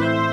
you